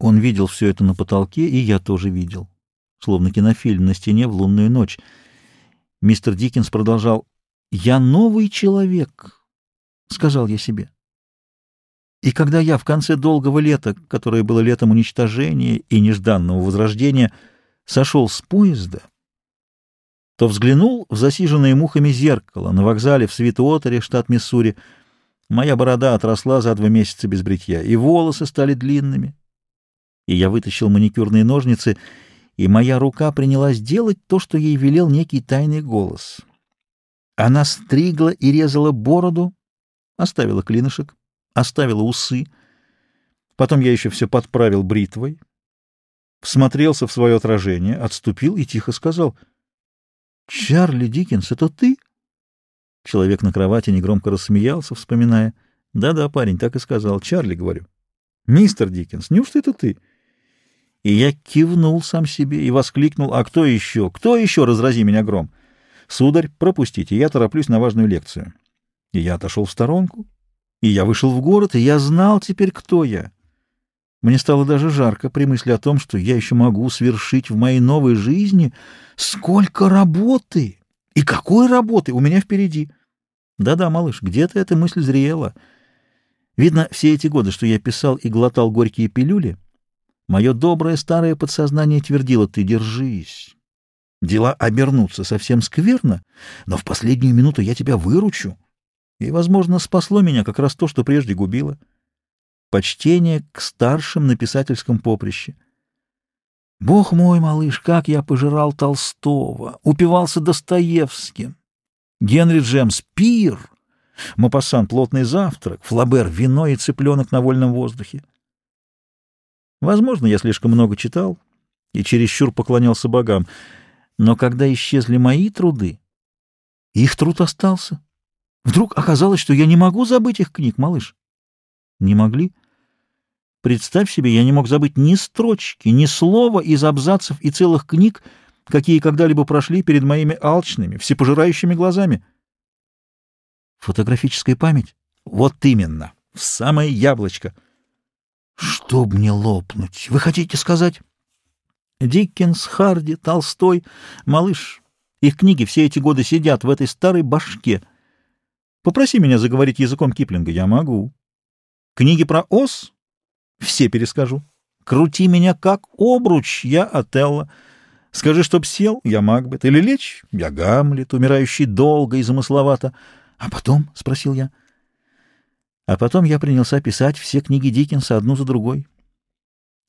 Он видел все это на потолке, и я тоже видел. Словно кинофильм на стене в лунную ночь. Мистер Диккенс продолжал. «Я новый человек», — сказал я себе. И когда я в конце долгого лета, которое было летом уничтожения и нежданного возрождения, сошел с поезда, то взглянул в засиженное мухами зеркало на вокзале в Свитуотере, штат Миссури. Моя борода отросла за два месяца без бритья, и волосы стали длинными. И я вытащил маникюрные ножницы, и моя рука принялась делать то, что ей велел некий тайный голос. Она стригла и резала бороду, оставила клинышек, оставила усы. Потом я еще все подправил бритвой, всмотрелся в свое отражение, отступил и тихо сказал, «Чарли Диккенс, это ты?» Человек на кровати негромко рассмеялся, вспоминая, «Да-да, парень, так и сказал. Чарли, говорю». «Мистер Диккенс, неужто это ты?» И я кивнул сам себе и воскликнул, «А кто еще? Кто еще, разрази меня гром?» «Сударь, пропустите, я тороплюсь на важную лекцию». И я отошел в сторонку, и я вышел в город, и я знал теперь, кто я. Мне стало даже жарко при мысли о том, что я еще могу свершить в моей новой жизни сколько работы и какой работы у меня впереди. Да-да, малыш, где-то эта мысль зрела. Видно, все эти годы, что я писал и глотал горькие пилюли, мое доброе старое подсознание твердило «ты держись». Дела обернутся совсем скверно, но в последнюю минуту я тебя выручу. И, возможно, спасло меня как раз то, что прежде губило. Почтение к старшим на писательском поприще. Бог мой, малыш, как я пожирал Толстого, упивался Достоевским. Генри Джемс — пир, Мопассан — плотный завтрак, Флабер — вино и цыпленок на вольном воздухе. Возможно, я слишком много читал и чересчур поклонялся богам, но когда исчезли мои труды, их труд остался. Вдруг оказалось, что я не могу забыть их книг, малыш. Не могли? Представь себе, я не мог забыть ни строчки, ни слова из абзацев и целых книг, какие когда-либо прошли перед моими алчными, всепожирающими глазами. Фотографическая память? Вот именно, в самое яблочко. Чтоб мне лопнуть, вы хотите сказать? Диккенс, Харди, Толстой, малыш, их книги все эти годы сидят в этой старой башке. Попроси меня заговорить языком Киплинга, я могу. Книги про ос? Все перескажу. Крути меня как обруч, я Отелло. Скажи, чтоб сел, я Макбет. Или лечь, я Гамлет, умирающий долго и замысловато. А потом, — спросил я, — а потом я принялся писать все книги Диккенса одну за другой.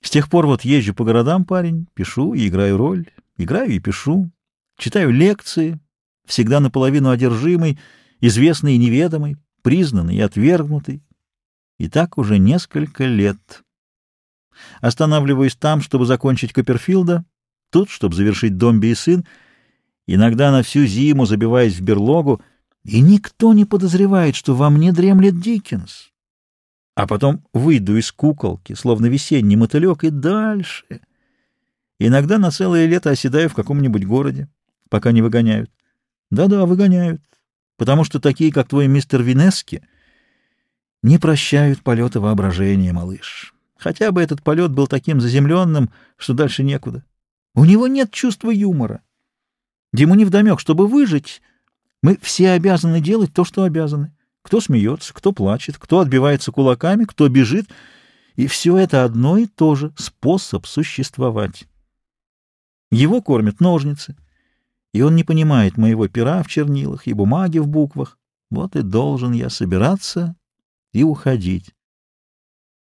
С тех пор вот езжу по городам, парень, пишу и играю роль, играю и пишу, читаю лекции, всегда наполовину одержимый, известный и неведомый, признанный и отвергнутый. И так уже несколько лет. Останавливаюсь там, чтобы закончить Копперфилда, тут, чтобы завершить Домби и сын, иногда на всю зиму забиваясь в берлогу, и никто не подозревает, что во мне дремлет Диккенс. А потом выйду из куколки, словно весенний мотылек, и дальше. Иногда на целое лето оседаю в каком-нибудь городе, пока не выгоняют. Да-да, выгоняют потому что такие, как твой мистер Винески, не прощают полета воображения, малыш. Хотя бы этот полет был таким заземленным, что дальше некуда. У него нет чувства юмора. Ему невдомек, чтобы выжить, мы все обязаны делать то, что обязаны. Кто смеется, кто плачет, кто отбивается кулаками, кто бежит. И все это одно и то же — способ существовать. Его кормят ножницы — и он не понимает моего пера в чернилах и бумаги в буквах. Вот и должен я собираться и уходить.